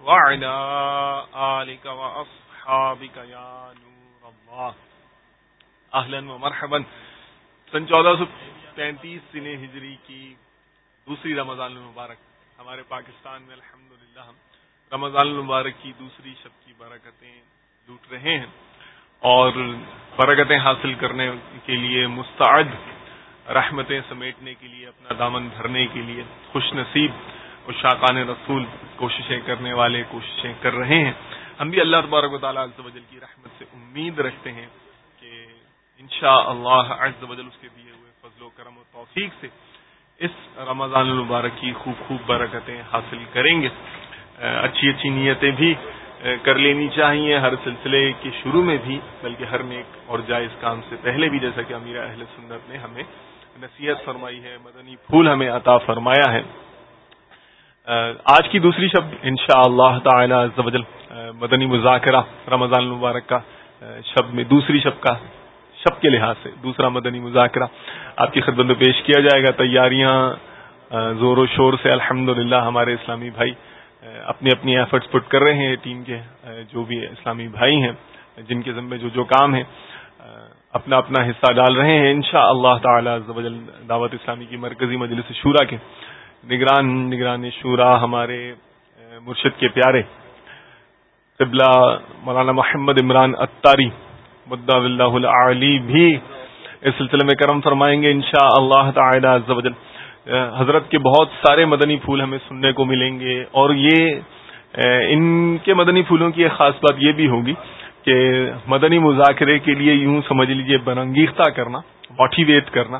وعلى آلك وأصحابك يا نور الله. أهلا ومرحبا. سن چودہ سو پینتیس سن ہجری کی دوسری رمضان المبارک. ہمارے پاکستان میں الحمدللہ ہم رمضان المبارک کی دوسری شب کی برکتیں لوٹ رہے ہیں اور برکتیں حاصل کرنے کے لیے مستعد، رحمتیں سمیٹنے کے لیے، اپنا دامن بھرنے کے لیے خوش نصیب اور شاقان رسول کوششیں کرنے والے کوششیں کر رہے ہیں۔ ہم بھی اللہ تبارک و تعالیٰ وجل کی رحمت سے امید رکھتے ہیں کہ انشاء اللہ وجل اس کے دیے ہوئے فضل و کرم و توفیق سے اس رمضان المبارک کی خوب خوب برکتیں حاصل کریں گے۔ اچھی اچھی نیتیں بھی کر لینی چاہیے ہر سلسلے کے شروع میں بھی، بلکہ ہر نیک اور جائز کام سے پہلے بھی، جیسا کہ امیر اہل سنت نے ہمیں نصیحت فرمائی ہے، مدنی پھول ہمیں عطا فرمایا ہے۔ آج کی دوسری شب ان شاء اللہ تعالی مدنی مذاکرہ، رمضان المبارک کا شب میں دوسری شب کا، شب کے لحاظ سے دوسرا مدنی مذاکرہ آپ کی خدمت میں پیش کیا جائے گا۔ تیاریاں زور و شور سے الحمد ہمارے اسلامی بھائی اپنی اپنی ایفرٹس پٹ کر رہے ہیں، ٹیم کے جو بھی اسلامی بھائی ہیں، جن کے ذمے جو جو کام ہے اپنا اپنا حصہ ڈال رہے ہیں۔ ان شاء اللہ تعالی دعوت اسلامی کی مرکزی مجلس شورا کے نگران نگران شورا ہمارے مرشد کے پیارے، قبلہ مولانا محمد عمران اتاری مدا اللہ علی بھی اس سلسلے میں کرم فرمائیں گے انشاء اللہ تعالی حضرت کے بہت سارے مدنی پھول ہمیں سننے کو ملیں گے اور یہ ان کے مدنی پھولوں کی ایک خاص بات یہ بھی ہوگی کہ مدنی مذاکرے کے لیے یوں سمجھ لیجیے برنگیختہ کرنا موٹیویٹ کرنا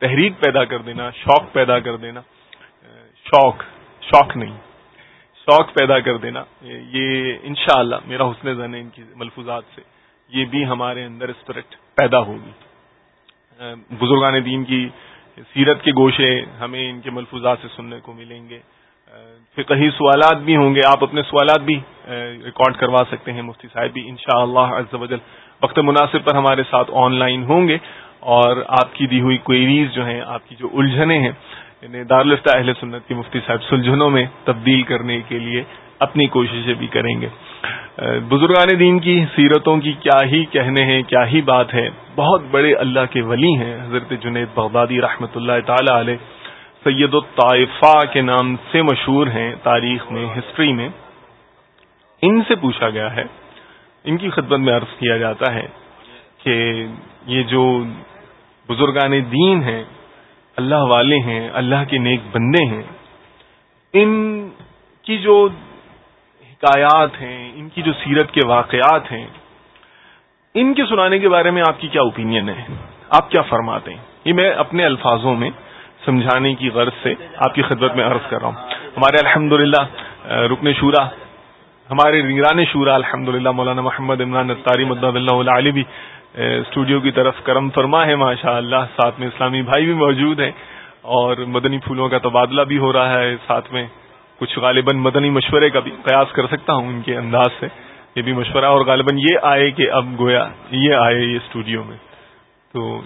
تحریک پیدا کر دینا، شوق پیدا کر دینا۔ شوق شوق نہیں۔ شوق پیدا کر دینا۔ یہ انشاءاللہ میرا حسن زن ہے ان کی ملفوظات سے۔ یہ بھی ہمارے اندر اسپرٹ پیدا ہوگی۔ بزرگان دین کی سیرت کے گوشے ہمیں ان کے ملفوظات سے سننے کو ملیں گے۔ پھر کہیں سوالات بھی ہوں گے۔ آپ اپنے سوالات بھی ریکارڈ کروا سکتے ہیں مفتی صاحب بھی ان شاء اللہ وقت مناسب پر ہمارے ساتھ آن لائن ہوں گے اور آپ کی دی ہوئی کوئریز جو ہیں، آپ کی جو الجھنیں ہیں دارالفتہ اہل سنت کی مفتی صاحب سلجھنوں میں تبدیل کرنے کے لیے اپنی کوششیں بھی کریں گے۔ بزرگان دین کی سیرتوں کی کیا ہی کہنے ہیں، کیا ہی بات ہے۔ بہت بڑے اللہ کے ولی ہیں حضرت جنید بغدادی رحمۃ اللہ تعالی علیہ۔ سید الطائفہ کے نام سے مشہور ہیں تاریخ میں، ہسٹری میں۔ ان سے پوچھا گیا ہے، ان کی خدمت میں عرض کیا جاتا ہے کہ یہ جو بزرگان دین ہیں اللہ والے ہیں، اللہ کے نیک بندے ہیں۔ ان کی جو حکایات ہیں، ان کی جو سیرت کے واقعات ہیں، ان کے سنانے کے بارے میں آپ کی کیا اوپینین ہے؟ آپ کیا فرماتے ہیں؟ یہ میں اپنے الفاظوں میں سمجھانے کی غرض سے آپ کی خدمت میں عرض کر رہا ہوں۔ ہمارے الحمد رکن شورا، ہمارے نگران شورا الحمد مولانا محمد عمران اطاری مد اللہ علی بھی اسٹوڈیو کی طرف کرم فرما ہے ماشاء اللہ ساتھ میں اسلامی بھائی بھی موجود ہیں اور مدنی پھولوں کا تبادلہ بھی ہو رہا ہے ساتھ میں کچھ غالباً مدنی مشورے کا بھی قیاس کر سکتا ہوں ان کے انداز سے یہ بھی مشورہ اور غالباً یہ آئے کہ اب گویا یہ آئے یہ اسٹوڈیو میں۔ تو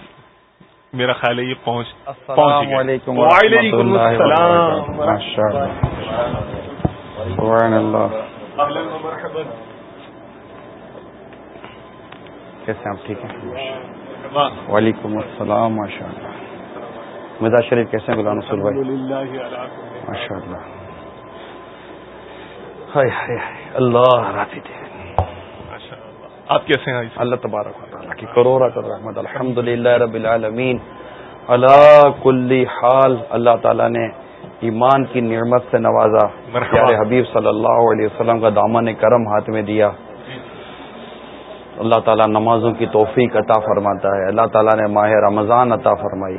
میرا خیال ہے یہ پہنچ السلام علیکم وعلیکم السلام۔ کیسے آپ؟ ٹھیک ہیں؟ وعلیکم السلام ماشاء اللہ مزاج شریف کیسے ہیں غلام رسول بھائی؟ ماشاء اللہ اللہ آپ کیسے ہیں؟ اللہ تبارک و تعالیٰ کی کروڑا کر رحمت۔ الحمد للہ رب العالمین۔ اللہ کلی حال اللہ تعالیٰ نے ایمان کی نعمت سے نوازا۔ پیارے حبیب صلی اللہ علیہ وسلم کا دامن کرم ہاتھ میں دیا۔ اللہ تعالیٰ نمازوں کی توفیق عطا فرماتا ہے۔ اللہ تعالیٰ نے ماہ رمضان عطا فرمائی۔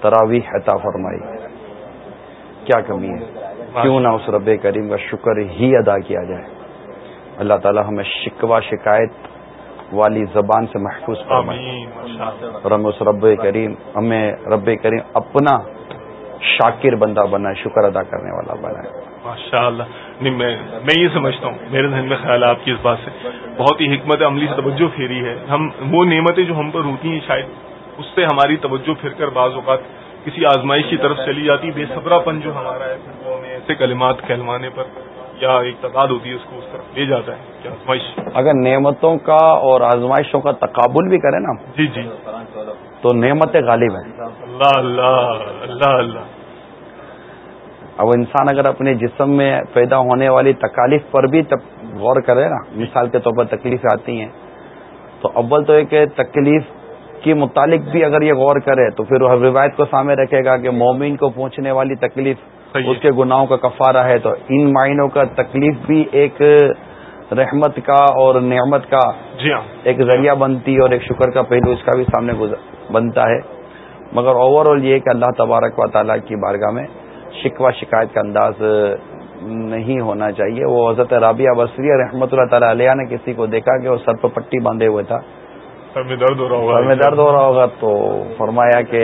تراویح عطا فرمائی۔ کیا کمی ہے؟ کیوں نہ اس رب کریم کا شکر ہی ادا کیا جائے۔ اللہ تعالی ہمیں شکوہ شکایت والی زبان سے محفوظ اور ہمیں اس رب کریم ہمیں رب کریم اپنا شاکر بندہ بنا شکر ادا کرنے والا بنا ماشاء اللہ نہیں میں میں یہ سمجھتا ہوں میرے ذہن میں خیال ہے آپ کی اس بات سے۔ بہت ہی حکمت عملی سے توجہ پھیری ہے۔ ہم وہ نعمتیں جو ہم پر ہوتی ہیں شاید اس سے ہماری توجہ پھر کر بعض اوقات کسی آزمائش کی طرف چلی جاتی۔ بے صبرا پن جو ہمارا ہے پھر وہ ہمیں ایسے کلمات کہلوانے پر یا ایک تعداد ہوتی ہے اس کو اس طرف لے جاتا ہے کہ آزمائش۔ اگر نعمتوں کا اور آزمائشوں کا تقابل بھی کرے نا جی جی۔ تو نعمتیں غالب ہیں اللہ اللہ اللہ اللہ۔ اب انسان اگر اپنے جسم میں پیدا ہونے والی تکالیف پر بھی غور کرے نا مثال کے طور پر تکلیفیں آتی ہیں تو اول تو ایک تکلیف کے متعلق بھی اگر یہ غور کرے تو پھر وہ روایت کو سامنے رکھے گا کہ مومن کو پہنچنے والی تکلیف اس کے گناہوں کا کفارہ ہے تو ان معنوں کا تکلیف بھی ایک رحمت کا اور نعمت کا جی ہاں۔ ایک ذریعہ بنتی اور ایک شکر کا پہلو اس کا بھی سامنے بنتا ہے۔ مگر اوور آل یہ کہ اللہ تبارک و تعالیٰ کی بارگاہ میں شکوہ شکایت کا انداز نہیں ہونا چاہیے۔ وہ حضرت رابعہ بصری رحمۃ اللہ تعالی علیہ نے کسی کو دیکھا کہ وہ سر پہ پٹی باندھے ہوئے تھا۔ سر میں درد ہو رہا ہوگا۔ سر میں درد ہو رہا ہوگا تو فرمایا کہ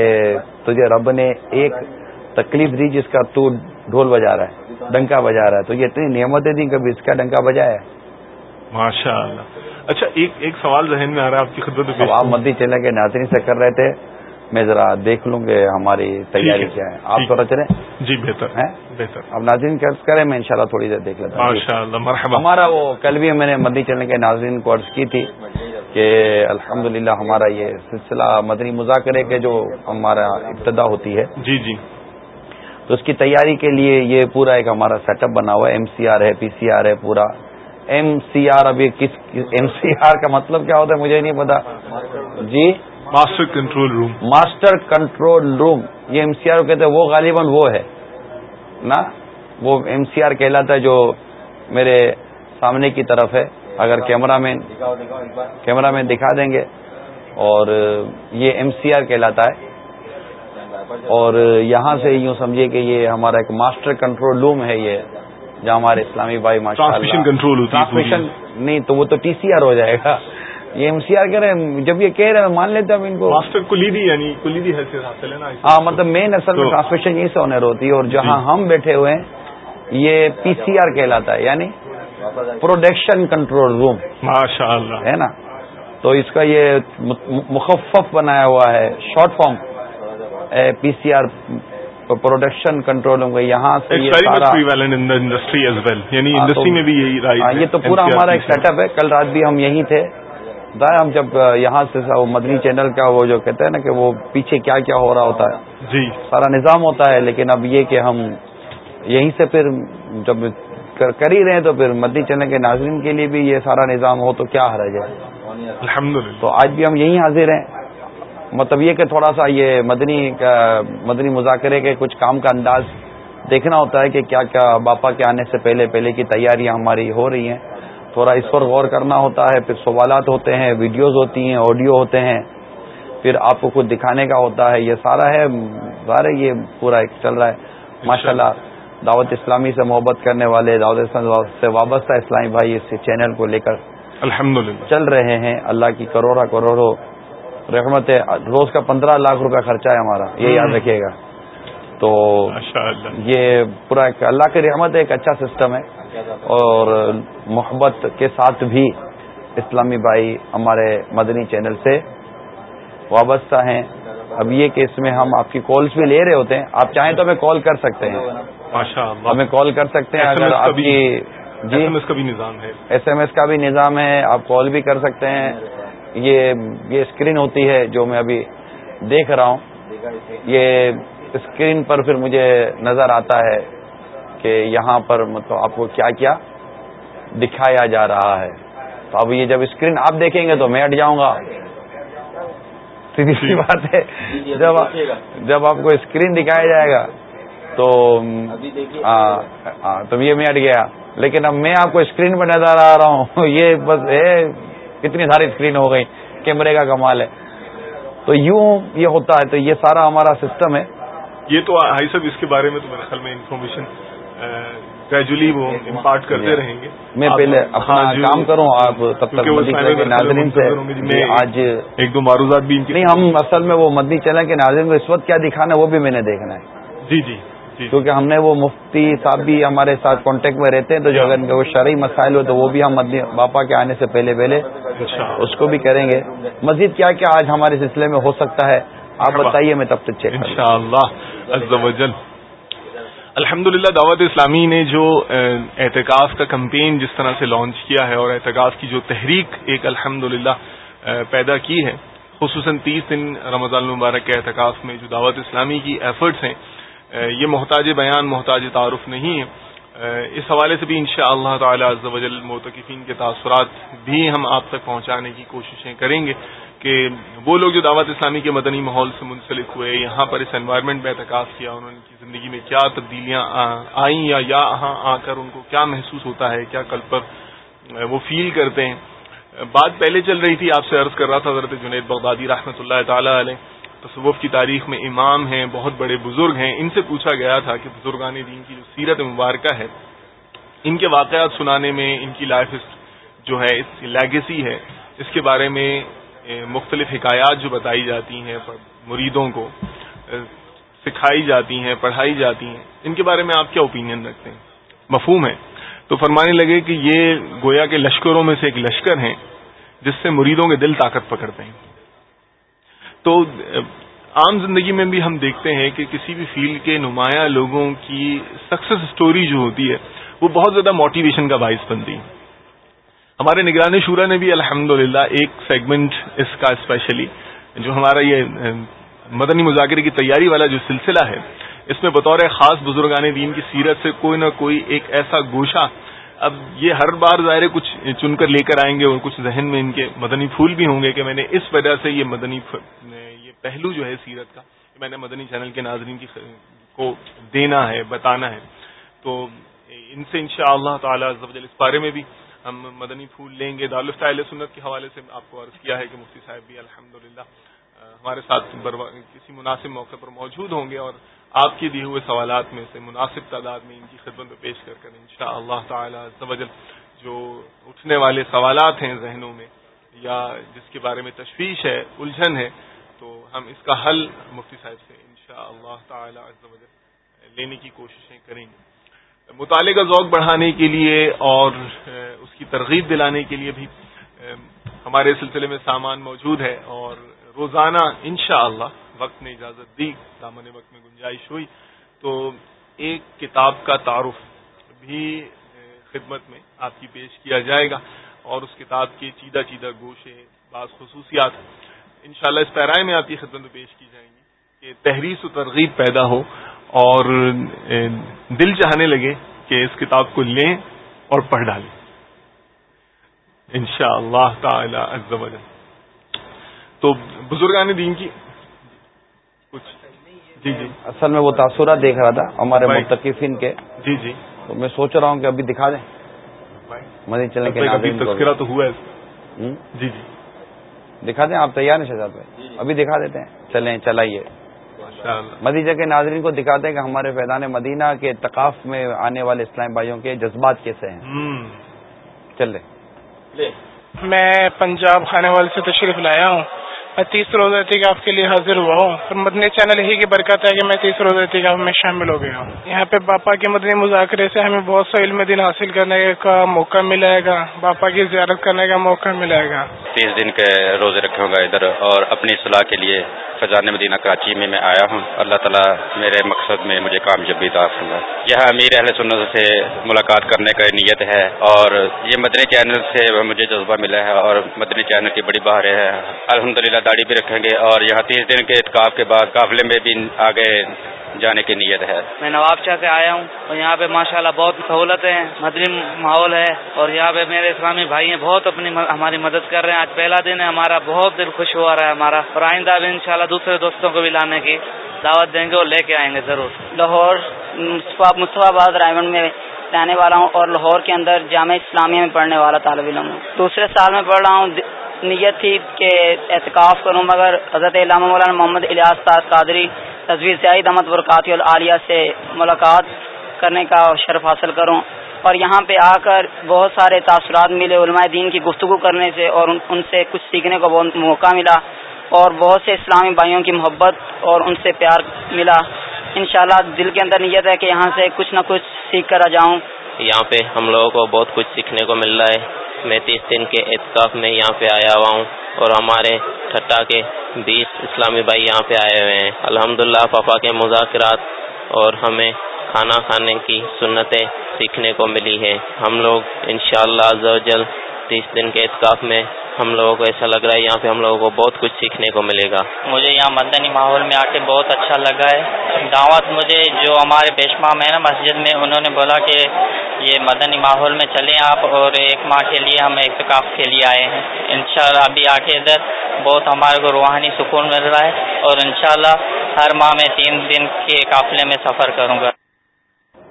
تجھے رب نے ایک تکلیف دی جس کا تو ڈھول بجا رہا ہے ڈنکا بجا رہا ہے۔ تو یہ اتنی نعمتیں دی کبھی اس کا ڈنکا بجایا ماشاء اللہ اچھا ایک ایک سوال ذہن میں آ رہا ہے آپ کی خدمت آپ مدی چلے کے ناظرین سے کر رہے تھے۔ میں ذرا دیکھ لوں گے ہماری تیاری کیا ہے۔ آپ تھوڑا چلیں۔ جی بہتر ہے بہتر۔ اب ناظرین کریں میں انشاءاللہ تھوڑی دیر دیکھ لیتا ہوں۔ ہمارا وہ کل بھی میں نے مدنی چلنے کے ناظرین کو عرض کی تھی کہ الحمد ہمارا یہ سلسلہ مدنی مذاکرے کے جو ہمارا ابتدا ہوتی ہے۔ جی جی۔ تو اس کی تیاری کے لیے یہ پورا ایک ہمارا سیٹ اپ بنا ہوا ہے۔ ایم سی آر ہے پی سی آر ہے پورا۔ ایم سی آر ابھی کس ایم سی آر کا مطلب کیا ہوتا ہے مجھے نہیں پتا۔ جی؟ Master control room master control room یہ ایم سی آر کہتے ہیں وہ غالباً وہ ہے نا؟ وہ ایم سی آر کہلاتا ہے جو میرے سامنے کی طرف ہے۔ اگر کیمرہ مین کیمرہ مین دکھا دیں گے۔ اور یہ ایم سی آر کہلاتا ہے۔ اور یہاں سے یوں سمجھیے کہ یہ ہمارا ایک ماسٹر کنٹرول روم ہے یہ جہاں ہمارے اسلامی بھائی ٹرانسمیشن کنٹرول نہیں تو وہ تو ٹی سی آر ہو جائے گا۔ یہ ایم سی آر کہہ رہے ہیں جب یہ کہہ رہے ہیں مان لیتے ہیں ان کو۔ ماسٹر کلیدی یعنی کلیدی حیثیت حاصل ہے نا۔ ہاں مطلب مین اصل میں ٹرانسمیشن یہیں سے ہونے ہوتی ہے اور جہاں جی۔ ہم بیٹھے ہوئے ہیں یہ پی سی آر کہلاتا ہے یعنی پروڈکشن کنٹرول روم ماشاء اللہ ہے نا؟ تو اس کا یہ مخفف بنایا ہوا ہے short form P C R production control ہوں گے یہاں سے انڈسٹری یعنی انڈسٹری میں بھی یہی ہاں، یہ تو پورا ہمارا ایک سیٹ اپ ہے۔ کل رات بھی ہم یہی تھے۔ ہم جب یہاں سے مدنی چینل کا وہ جو کہتے ہیں نا کہ وہ پیچھے کیا کیا ہو رہا ہوتا ہے۔ جی۔ سارا نظام ہوتا ہے لیکن اب یہ کہ ہم یہیں سے پھر جب کر ہی رہے تو پھر مدنی چینل کے ناظرین کے لیے بھی یہ سارا نظام ہو تو کیا حرج ہے؟ تو آج بھی ہم یہیں حاضر ہیں۔ مطلب یہ کہ تھوڑا سا یہ مدنی مدنی مذاکرے کے کچھ کام کا انداز دیکھنا ہوتا ہے کہ کیا کیا باپا کے آنے سے پہلے پہلے کی تیاریاں ہماری ہو رہی ہیں۔ تھوڑا اس پر غور کرنا ہوتا ہے پھر سوالات ہوتے ہیں ویڈیوز ہوتی ہیں آڈیو ہوتے ہیں پھر آپ کو کچھ دکھانے کا ہوتا ہے۔ یہ سارا ہے سارے یہ پورا ایک چل رہا ہے۔ ماشاء اللہ دعوت اسلامی سے محبت کرنے والے دعوت اسلامی سے وابستہ اسلامی بھائی اس چینل کو لے کر الحمد چل رہے ہیں۔ اللہ کی کروڑا کروڑوں رحمت ہے روز کا پندرہ لاکھ روپے خرچہ ہے ہمارا یہ یاد رکھیے گا۔ تو یہ پورا ایک اللہ کی رحمت ہے ایک اچھا سسٹم ہے۔ اور محبت کے ساتھ بھی اسلامی بھائی ہمارے مدنی چینل سے وابستہ ہیں۔ اب یہ کہ اس میں ہم آپ کی کالس بھی لے رہے ہوتے ہیں۔ آپ چاہیں تو ہمیں کال کر سکتے ہیں۔ ہمیں کال کر سکتے ہیں۔ اگر آپ کی جی؟ ایس ایم ایس کا بھی نظام ہے۔ ایس ایم ایس کا بھی نظام ہے۔ آپ کال بھی کر سکتے ہیں۔ یہ یہ اسکرین ہوتی ہے جو میں ابھی دیکھ رہا ہوں۔ یہ اسکرین پر پھر مجھے نظر آتا ہے۔ کہ یہاں پر مطلب آپ کو کیا کیا دکھایا جا رہا ہے۔ تو اب یہ جب اسکرین آپ دیکھیں گے تو میں ہٹ جاؤں گا۔ سیدھی سی بات ہے۔ جب جب آپ کو اسکرین دکھایا جائے گا تو ہاں تو یہ میں ہٹ گیا۔ لیکن اب میں آپ کو اسکرین پہ نظر آ رہا ہوں۔ یہ بس ہے اتنی ساری اسکرین ہو گئی۔ کیمرے کا کمال ہے۔ تو یوں یہ ہوتا ہے۔ تو یہ سارا ہمارا سسٹم ہے۔ یہ تو ہائی صاحب اس کے بارے میں تو میرے خیال میں انفارمیشن گریجولی وہ امپارٹ کرتے رہیں گے. میں پہلے اپنا کام کروں آپ تب تک کے ناظرین سے آج ایک دو معروضات بھی نہیں ہم اصل میں وہ مدنی چینل کے ناظرین کو اس وقت کیا دکھانا ہے وہ بھی میں نے دیکھنا ہے۔ جی جی کیونکہ ہم نے وہ مفتی صاحب بھی ہمارے ساتھ کانٹیکٹ میں رہتے ہیں تو جو اگر ان کے وہ شرعی مسائل ہو تو وہ بھی ہم مدنی باپا کے آنے سے پہلے پہلے اس کو بھی کریں گے۔ مزید کیا کیا آج ہمارے سلسلے میں ہو سکتا ہے آپ بتائیے میں تب تک چیک الحمد للہ دعوت اسلامی نے جو احتکاف کا کمپین جس طرح سے لانچ کیا ہے اور احتکاف کی جو تحریک ایک الحمد پیدا کی ہے، خصوصاً تیس دن رمضان المبارک کے احتکاف میں جو دعوت اسلامی کی ایفرٹس ہیں یہ محتاج بیان، محتاج تعارف نہیں ہے۔ اس حوالے سے بھی انشاء اللہ تعالی وجل موتقفین کے تاثرات بھی ہم آپ تک پہنچانے کی کوششیں کریں گے کہ وہ لوگ جو دعوت اسلامی کے مدنی ماحول سے منسلک ہوئے، یہاں پر اس انوائرمنٹ میں اعتکاف کیا، انہوں نے کی زندگی میں کیا تبدیلیاں آئیں یا یہاں آ کر ان کو کیا محسوس ہوتا ہے، کیا کل پر وہ فیل کرتے ہیں۔ بات پہلے چل رہی تھی، آپ سے عرض کر رہا تھا حضرت جنید بغدادی رحمۃ اللہ تعالی علیہ۔ تصوف کی تاریخ میں امام ہیں، بہت بڑے بزرگ ہیں۔ ان سے پوچھا گیا تھا کہ بزرگان دین کی جو سیرت مبارکہ ہے، ان کے واقعات سنانے میں ان کی لائف جو ہے، اس لیگیسی ہے۔ اس کے بارے میں مختلف حکایات جو بتائی جاتی ہیں مریدوں کو سکھائی جاتی ہیں، پڑھائی جاتی ہیں۔ ان کے بارے میں آپ کیا اوپینین رکھتے ہیں؟ مفہوم ہے۔ تو فرمانے لگے کہ یہ گویا کے لشکروں میں سے ایک لشکر ہیں، جس سے مریدوں کے دل طاقت پکڑتے ہیں۔ تو، عام زندگی میں بھی ہم دیکھتے ہیں کہ کسی بھی فیلڈ کے نمایاں لوگوں کی سکسیس اسٹوری جو ہوتی ہے، وہ بہت زیادہ موٹیویشن کا باعث بنتی ہے ہمارے نگرانی شورا نے بھی الحمد ایک سیگمنٹ اس کا اسپیشلی جو ہمارا یہ، مدنی مذاکرے کی تیاری والا جو سلسلہ ہے، اس میں بطور خاص بزرگان دین کی سیرت سے کوئی نہ کوئی ایک ایسا گوشہ اب یہ ہر بار ظاہر کچھ چن کر لے کر آئیں گے اور کچھ ذہن میں ان کے مدنی پھول بھی ہوں گے کہ میں نے اس وجہ سے یہ مدنی یہ پہلو جو ہے سیرت کا میں نے مدنی چینل کے ناظرین کی کو دینا ہے، بتانا ہے۔ تو ان سے انشاء اللہ تعالی اس بارے میں بھی ہم مدنی پھول لیں گے۔ دارالفتہ سنت کے حوالے سے آپ کو عرض کیا ہے کہ مفتی صاحب بھی الحمد ہمارے ساتھ کسی مناسب موقع پر موجود ہوں گے اور آپ کے دیے ہوئے سوالات میں سے مناسب تعداد میں ان کی خدمت میں پیش کر کر ان شاء اللہ تعالی جو اٹھنے والے سوالات ہیں ذہنوں میں یا جس کے بارے میں تشویش ہے، الجھن ہے، تو ہم اس کا حل مفتی صاحب سے ان شاء اللہ تعالی لینے کی کوششیں کریں گے۔ مطالعے کا ذوق بڑھانے کے لیے اور اس کی ترغیب دلانے کے لیے بھی ہمارے سلسلے میں سامان موجود ہے اور روزانہ انشاءاللہ اللہ وقت نے اجازت دی، دامن وقت میں گنجائش ہوئی، تو ایک کتاب کا تعارف بھی خدمت میں آپ کی پیش کیا جائے گا اور اس کتاب کے چیدہ چیدہ گوشے، بعض خصوصیات انشاءاللہ اس پیرائے میں آپ کی خدمت میں پیش کی جائیں گی کہ تحریر و ترغیب پیدا ہو اور دل چاہنے لگے کہ اس کتاب کو لیں اور پڑھ ڈالیں۔ ان شاء اللہ تعالی تو بزرگان دین کی کچھ۔ جی جی۔ اصل میں وہ تاثرات دیکھ رہا تھا ہمارے متقفین کے۔ جی جی۔ تو میں سوچ رہا ہوں کہ ابھی دکھا دیں۔ مدین چلنے کے تذکرہ تو ہوا ہے۔ جی جی۔ دکھا دیں؟ آپ تیار ہیں شہزاد بھائی؟ ابھی دکھا دیتے ہیں۔ چلیں چلائیے۔ مدیجہ کے ناظرین کو دکھاتے ہیں کہ ہمارے فیضان مدینہ کے تقاف میں آنے والے اسلام بھائیوں کے جذبات کیسے ہیں۔ چل رہے میں پنجاب کھانے والے سے تشریف لایا ہوں۔ تیس روز احتکاف کے لیے حاضر ہوا ہوں۔ مدنی چینل ہی کی برکت ہے کہ میں تیس روز احتکاف میں شامل ہو گیا ہوں۔ یہاں پہ باپا کے مدنی مذاکرے سے ہمیں بہت سا علم دن حاصل کرنے کا موقع ملے گا۔ باپا کی زیارت کرنے کا موقع ملے گا۔ تیس دن کے روزے رکھوں گا ادھر اور اپنی صلاح کے لیے فضان مدینہ کراچی میں میں آیا ہوں۔ اللہ تعالیٰ میرے مقصد میں مجھے کامیابی دار ہوگا یہاں امیر اہل سنت سے ملاقات کرنے کا نیت ہے اور یہ مدنی چینل سے مجھے جذبہ ملا ہے اور مدنی چینل کی بڑی بہار ہے الحمد للہ داڑھی بھی رکھیں گے اور یہاں تیس دن کے اتقاف کے بعد قافلے میں بھی آگے جانے کی نیت ہے۔ میں نواب شاہ سے آیا ہوں اور یہاں پہ ماشاءاللہ بہت سہولتیں ہیں مدنی ماحول ہے اور یہاں پہ میرے اسلامی بھائی ہیں بہت اپنی ہماری مدد کر رہے ہیں۔ آج پہلا دن ہے ہمارا بہت دل خوش ہوا رہا ہے ہمارا اور آئندہ بھی انشاءاللہ دوسرے دوستوں کو بھی لانے کی دعوت دیں گے اور لے کے آئیں گے ضرور۔ لاہور مصطفیٰ آباد رائمنڈ میں رہنے والا ہوں اور لاہور کے اندر جامع اسلامیہ میں پڑھنے والا طالب علم ہوں۔ دوسرے سال میں پڑھ رہا ہوں نیت تھی کہ اعتکاف کروں، مگر حضرت علامہ مولانا محمد الیاس قادری تصویر سعید احمد برکاتی العالیہ سے ملاقات کرنے کا شرف حاصل کروں۔ اور یہاں پہ آ کر بہت سارے تاثرات ملے علماء دین کی گفتگو کرنے سے اور ان سے کچھ سیکھنے کا بہت موقع ملا اور بہت سے اسلامی بھائیوں کی محبت اور ان سے پیار ملا۔ انشاءاللہ دل کے اندر نیت ہے کہ یہاں سے کچھ نہ کچھ سیکھ کر آ جاؤں۔ یہاں پہ ہم لوگوں کو بہت کچھ سیکھنے کو مل رہا ہے۔ میں تیس دن کے اعتکاف میں یہاں پہ آیا ہوا ہوں اور ہمارے ٹھٹا کے بیس اسلامی بھائی یہاں پہ آئے ہوئے ہیں۔ الحمدللہ پاپا کے مذاکرات اور ہمیں کھانا کھانے کی سنتیں سیکھنے کو ملی ہے ہم لوگ انشاءاللہ شاء اللہ تیس دن کے اعتکاف میں ہم لوگوں کو ایسا لگ رہا ہے یہاں پہ ہم لوگوں کو بہت کچھ سیکھنے کو ملے گا۔ مجھے یہاں مدنی ماحول میں آ کے بہت اچھا لگا ہے۔ دعوت مجھے جو ہمارے پیشمام ہے نا مسجد میں انہوں نے بولا کہ یہ مدنی ماحول میں چلیں آپ اور ایک ماہ کے لیے ہم اعتکاف کے لیے آئے ہیں۔ انشاءاللہ ابھی آ کے ادھر بہت ہمارے کو روحانی سکون مل رہا ہے اور انشاءاللہ ہر ماہ میں تین دن کے قافلے میں سفر کروں گا۔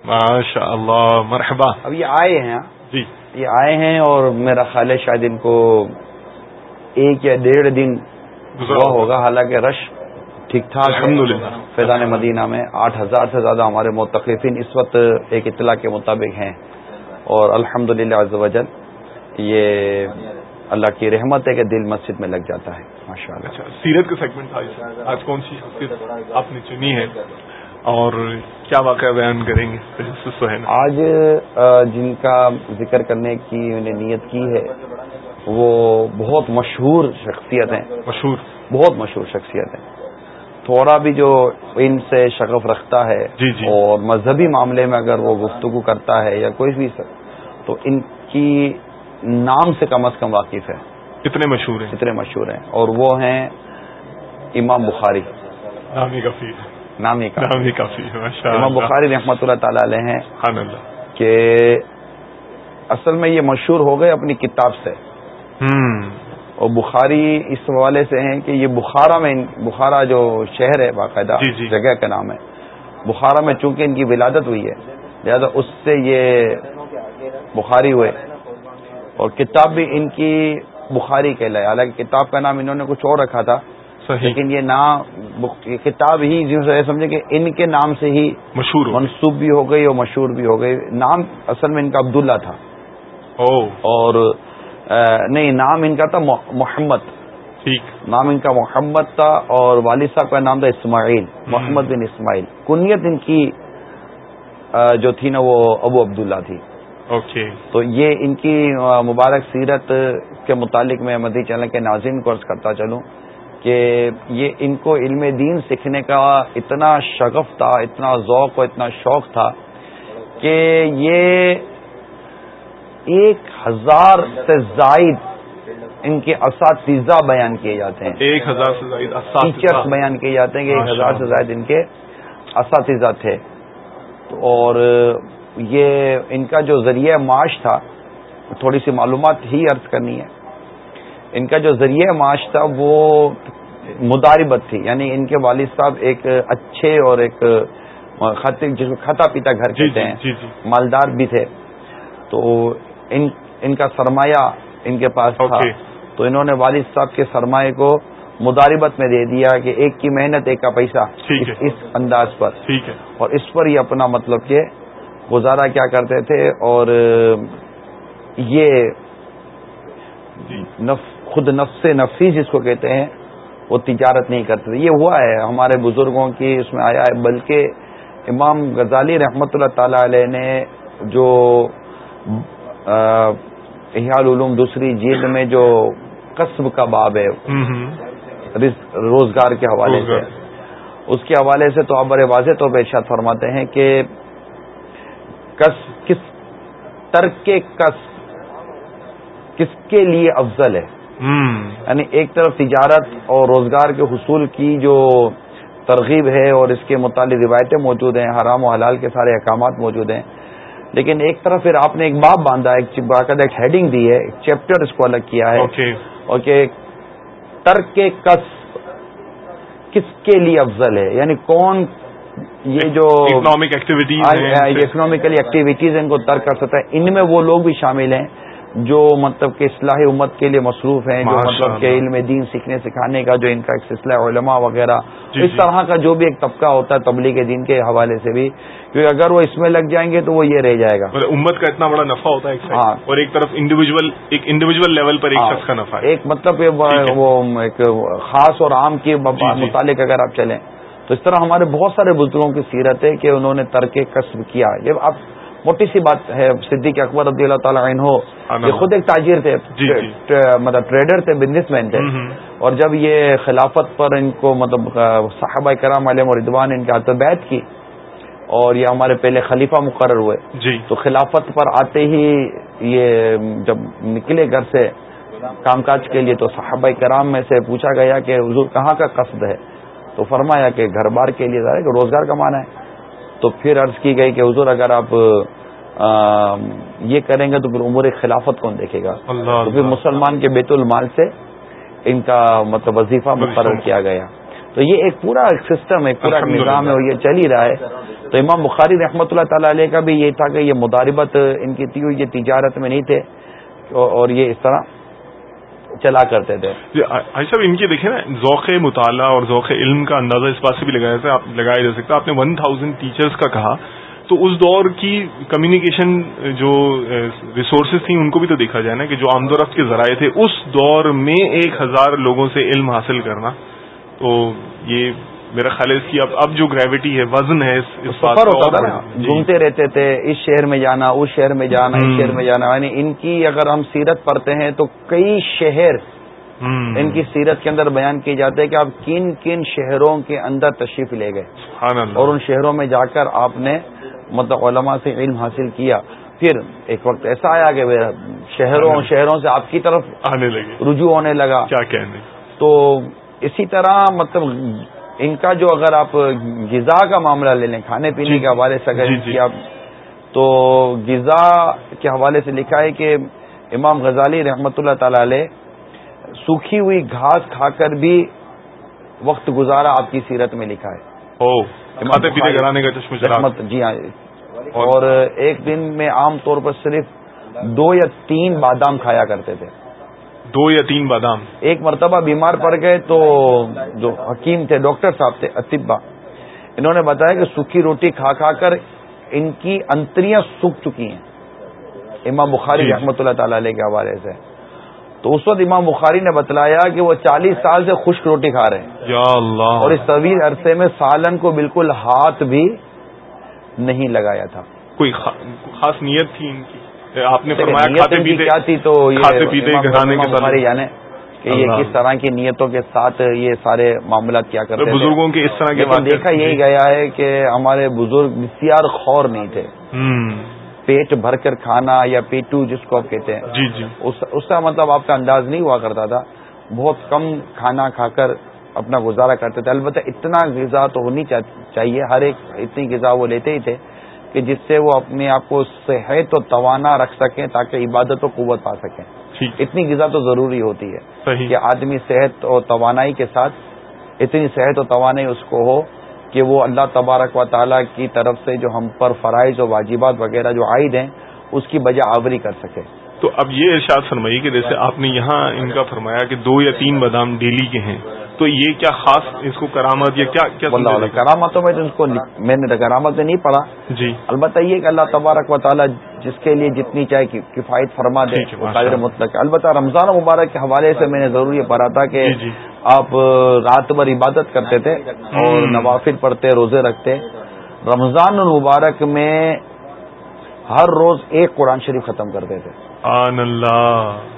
ماشاء اللہ مرحبا۔ اب یہ آئے ہیں؟ جی۔ یہ آئے ہیں اور میرا خیال ہے شاید ان کو ایک یا ڈیڑھ دن ہوا ہوگا۔ حالانکہ رش ٹھیک ٹھاک فیضان مدینہ میں آٹھ ہزار سے زیادہ ہمارے متقفین اس وقت ایک اطلاع کے مطابق ہیں۔ اور الحمد للہ یہ اللہ کی رحمت ہے کہ دل مسجد میں لگ جاتا ہے۔ ماشاء اللہ اچھا، سیرت کا سیگمنٹ تھا آج کون سی آپ نے چنی ہے؟ اور کیا واقعہ بیان کریں گے؟ آج جن کا ذکر کرنے کی انہیں نیت کی ہے وہ بہت مشہور شخصیت ہیں مشہور. بہت مشہور شخصیت ہیں تھوڑا بھی جو ان سے شغف رکھتا ہے جی جی. اور مذہبی معاملے میں اگر وہ گفتگو کرتا ہے یا کوئی بھی سر تو ان کی نام سے کم از کم واقف ہے۔ کتنے مشہور ہیں؟ کتنے مشہور ہیں۔ اور وہ ہیں امام بخاری۔ نامی کافی نامی کافی۔ امام بخاری رحمۃ اللہ تعالی علیہ ہیں کہ اصل میں یہ مشہور ہو گئے اپنی کتاب سے۔ اور بخاری اس حوالے سے ہیں کہ یہ بخارا میں بخارا جو شہر ہے باقاعدہ جی جی۔ جگہ کا نام ہے۔ بخارا میں چونکہ ان کی ولادت ہوئی ہے لہٰذا اس سے یہ بخاری ہوئے۔ اور کتاب بھی ان کی بخاری کہلائے حالانکہ کتاب کا نام انہوں نے کچھ اور رکھا تھا لیکن یہ نام کتاب ہی سمجھے کہ ان کے نام سے ہی مشہور منسوب بھی ہو گئی اور مشہور بھی ہو گئی۔ نام اصل میں ان کا عبداللہ تھا۔ اور نہیں نام ان کا تھا محمد. ٹھیک. نام ان کا محمد تھا اور والد صاحب کا نام تھا اسماعیل محمد بن اسماعیل. کنیت ان کی جو تھی نا وہ ابو عبداللہ تھی. اوکے. تو یہ ان کی مبارک سیرت کے متعلق میں مدی چینل کے ناظرین کو عرض کرتا چلوں کہ یہ ان کو علم دین سیکھنے کا اتنا شغف تھا اتنا ذوق اور اتنا شوق تھا کہ یہ ایک ہزار سے زائد ان کے اساتذہ بیان کیے جاتے ہیں۔ ایک ہزار سے زائد ٹیچرس بیان کیے جاتے ہیں کہ ایک ہزار سے زائد ان کے اساتذہ تھے۔ اور یہ ان کا جو ذریعہ معاش تھا تھوڑی سی معلومات ہی عرض کرنی ہے۔ ان کا جو ذریعہ معاش تھا وہ مداربت تھی۔ یعنی ان کے والد صاحب ایک اچھے اور ایک جس کو کھتا پیتا گھر جی، کہتے جی، ہیں جی، مالدار بھی تھے۔ تو ان ان کا سرمایہ ان کے پاس تھا۔ تو انہوں نے والد صاحب کے سرمایہ کو مداربت میں دے دیا کہ ایک کی محنت ایک کا پیسہ۔ اس انداز پر۔ اور اس پر ہی اپنا مطلب کہ گزارا کیا کرتے تھے۔ اور یہ جی۔ خود نفس نفسی جس کو کہتے ہیں وہ تجارت نہیں کرتے تھے۔ یہ ہوا ہے۔ ہمارے بزرگوں کی اس میں آیا ہے۔ بلکہ امام غزالی رحمۃ اللہ تعالی علیہ نے جو احیال علوم دوسری جلد میں جو قصب کا باب ہے روزگار کے حوالے سے۔ اس کے حوالے سے تو آپ بڑے واضح طور پہ ارشاد فرماتے ہیں کہ کس کس ترک کس کس کے لیے افضل ہے۔ یعنی ایک طرف تجارت اور روزگار کے حصول کی جو ترغیب ہے اور اس کے متعلق روایتیں موجود ہیں حرام و حلال کے سارے احکامات موجود ہیں لیکن ایک طرف پھر آپ نے ایک باب باندھا ایک باقاعدہ ایک ہیڈنگ دی ہے ایک چیپٹر اس کو الگ کیا ہے۔ اور کہ ترک کس کس کے لیے افضل ہے؟ یعنی کون یہ جو اکنامک ایکٹیویٹیز اکنامیکلی ایکٹیویٹیز ان کو ترک کر سکتا ہے۔ ان میں وہ لوگ بھی شامل ہیں جو مطلب کہ اصلاحی امت کے لیے مصروف ہیں جو مطلب کہ۔ علم دین سیکھنے سکھانے کا جو ان کا ایک سلسلہ علماء وغیرہ جی، اس جی۔ طرح کا جو بھی ایک طبقہ ہوتا ہے تبلیغ دین کے حوالے سے بھی کیونکہ اگر وہ اس میں لگ جائیں گے تو وہ یہ رہ جائے گا۔ مطلب امت کا اتنا بڑا نفع ہوتا ہے ہاں۔ اور ایک طرف انڈیویجول ایک انڈیویجول لیول پر ایک ہاں، شخص کا نفع ایک مطلب وہ ایک خاص اور عام کے جی، جی۔ متعلق اگر آپ چلیں تو اس طرح ہمارے بہت سارے بزرگوں کی سیرت ہے کہ انہوں نے ترک قصب کیا۔ یہ آپ موٹی سی بات ہے صدیق اکبر رضی اللہ تعالیٰ عنہ یہ خود ایک تاجر تھے جی، مطلب ٹریڈر تھے بزنس مین تھے۔ اور جب یہ خلافت پر ان کو مطلب صحابہ کرام علیہ مردوان ان کے ہاتھ بیعت کی اور یہ ہمارے پہلے خلیفہ مقرر ہوئے۔ جی۔ تو خلافت پر آتے ہی یہ جب نکلے گھر سے کام کاج کے لیے تو صحابہ کرام میں سے پوچھا گیا کہ حضور کہاں کا قصد ہے؟ تو فرمایا کہ گھر بار کے لیے ہے کہ روزگار کمانا ہے۔ تو پھر عرض کی گئی کہ حضور اگر آپ یہ کریں گے تو پھر عمر خلافت کون دیکھے گا؟ اللہ تو پھر۔ مسلمان کے بیت المال سے ان کا مطلب وظیفہ مقرر کیا گیا۔ تو یہ ایک پورا ایک سسٹم ہے پورا ایک۔ نظام ہے اور یہ چل ہی رہا ہے۔ تو امام بخاری رحمۃ اللہ تعالی علیہ کا بھی یہ تھا کہ یہ مداربت ان کی تھی یہ تجارت میں نہیں تھے اور یہ اس طرح چلا کرتے تھے۔ جی، آئی صاحب ان کی دیکھیں نا ذوق مطالعہ اور ذوق علم کا اندازہ اس بات سے بھی لگایا لگایا جا سکتا۔ آپ نے ون تھاؤزینڈ ٹیچرس کا کہا تو اس دور کی کمیونیکیشن جو ریسورسز تھیں ان کو بھی تو دیکھا جائے نا کہ جو آمد و رفت کے ذرائع تھے اس دور میں ایک ہزار لوگوں سے علم حاصل کرنا۔ تو یہ میرا خیال ہے اس کی اب اب جو گریوٹی ہے وزن ہے اس اس سفر ہوتا تھا نا۔ جی۔ گھومتے رہتے تھے اس شہر میں جانا اس شہر میں جانا اس۔ شہر میں جانا یعنی ان کی اگر ہم سیرت پڑھتے ہیں تو کئی شہر۔ ان کی سیرت کے اندر بیان کی جاتے ہیں کہ آپ کن کن شہروں کے اندر تشریف لے گئے اور ان شہروں میں جا کر آپ نے مطلب علماء سے علم حاصل کیا پھر ایک وقت ایسا آیا کہ شہروں شہروں سے آپ کی طرف آنے لگے رجوع ہونے لگا کیا کہنے تو اسی طرح مطلب ان کا جو اگر آپ غذا کا معاملہ لے لیں کھانے پینے جی۔ کے حوالے سے اگر جی، ان جی۔ کی آپ تو غذا کے حوالے سے لکھا ہے کہ امام غزالی رحمۃ اللہ تعالی علیہ سوکھی ہوئی گھاس کھا کر بھی وقت گزارا آپ کی سیرت میں لکھا ہے امام کا رحمت جی ہاں اور ایک دن میں عام طور پر صرف دو یا تین بادام کھایا کرتے تھے دو یا تین بادام۔ ایک مرتبہ بیمار پڑ گئے تو جو حکیم تھے ڈاکٹر صاحب تھے اطبا انہوں نے بتایا کہ سوکھی روٹی کھا کھا کر ان کی انتریاں سوکھ چکی ہیں۔ امام بخاری جی۔ رحمۃ اللہ تعالی علیہ کے حوالے سے۔ تو اس وقت امام بخاری نے بتلایا کہ وہ چالیس سال سے خشک روٹی کھا رہے ہیں۔ یا اللہ۔ اور اس طویل عرصے میں سالن کو بالکل ہاتھ بھی نہیں لگایا تھا۔ کوئی خا- خاص نیت تھی ان کی؟ آپ نے فرمایا کھاتے پیتے کیا تھی تو یہ کھاتے پیتے گھرانے کے تعلق جانے کہ یہ۔ کس طرح کی نیتوں کے ساتھ یہ سارے معاملات کیا کرتے بزرگوں کے اس طرح کے دیکھا یہی جی۔ گیا ہے کہ ہمارے بزرگ بسیار خور نہیں تھے۔ پیٹ بھر کر کھانا یا پیٹو جس کو آپ کہتے ہیں۔ جی جی۔ اس کا مطلب آپ کا انداز نہیں ہوا کرتا تھا۔ بہت کم کھانا کھا کر اپنا گزارا کرتے تھے۔ البتہ اتنا غذا تو ہونی چا- چاہیے ہر ایک اتنی غذا وہ لیتے ہی تھے۔ کہ جس سے وہ اپنے آپ کو صحت و توانا رکھ سکیں تاکہ عبادت و قوت پا سکیں۔ اتنی غذا تو ضروری ہوتی ہے صحیح۔ کہ آدمی صحت اور توانائی کے ساتھ اتنی صحت و توانائی اس کو ہو کہ وہ اللہ تبارک و تعالیٰ کی طرف سے جو ہم پر فرائض و واجبات وغیرہ جو عائد ہیں اس کی بجا آوری کر سکے۔ تو اب یہ ارشاد فرمائیے کہ جیسے آپ نے یہاں ان کا فرمایا کہ دو یا تین بادام ڈیلی کے ہیں۔ تو یہ کیا خاص اس کو کرامت یا کیا کیا؟ کرامتوں میں تو اس کو میں نے کرامت میں نہیں پڑھا جی البتہ یہ کہ اللہ تبارک و تعالیٰ جس کے لیے جتنی چاہے کفایت فرما دے قادر۔ مطلق البتہ رمضان مبارک کے حوالے سے میں نے ضرور یہ پڑھا تھا کہ جی، جی۔ آپ رات بھر عبادت کرتے تھے اور۔ نوافل پڑھتے روزے رکھتے رمضان المبارک میں ہر روز ایک قرآن شریف ختم کرتے تھے آن اللہ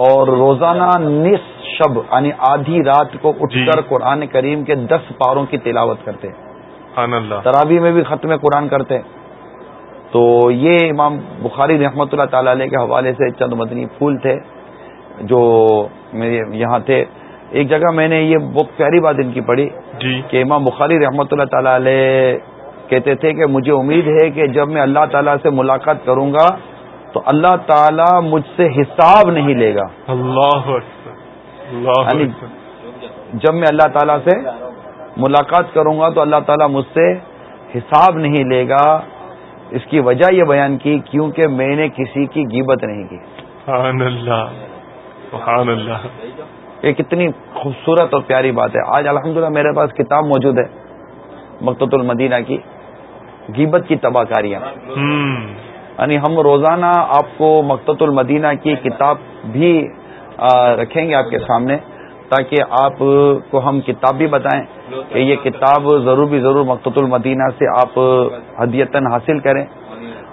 اور روزانہ نصف شب یعنی آدھی رات کو اٹھ جی۔ کر قرآن کریم کے دس پاروں کی تلاوت کرتے اللہ۔ تراوی میں بھی ختم قرآن کرتے تو یہ امام بخاری رحمۃ اللہ تعالی علیہ کے حوالے سے چند مدنی پھول تھے جو میرے یہاں تھے۔ ایک جگہ میں نے یہ بہت پیاری بات ان کی پڑھی جی۔ کہ امام بخاری رحمۃ اللہ تعالی علیہ کہتے تھے کہ مجھے امید ہے کہ جب میں اللہ تعالیٰ سے ملاقات کروں گا تو اللہ تعالیٰ مجھ سے حساب نہیں لے گا۔ اللہ یعنی جب میں اللہ تعالیٰ سے ملاقات کروں گا تو اللہ تعالیٰ مجھ سے حساب نہیں لے گا۔ اس کی وجہ یہ بیان کی کیونکہ میں نے کسی کی گیبت نہیں کی۔ سبحان اللہ سبحان اللہ۔ یہ کتنی خوبصورت اور پیاری بات ہے۔ آج الحمدللہ میرے پاس کتاب موجود ہے مقت المدینہ کی۔ گیبت کی تباہ کاریاں۔ یعنی ہم روزانہ آپ کو مقت المدینہ کی کتاب بھی رکھیں گے آپ کے سامنے تاکہ آپ کو ہم کتاب بھی بتائیں کہ یہ کتاب ضرور بھی ضرور مقت المدینہ سے آپ ہدیتاً حاصل کریں۔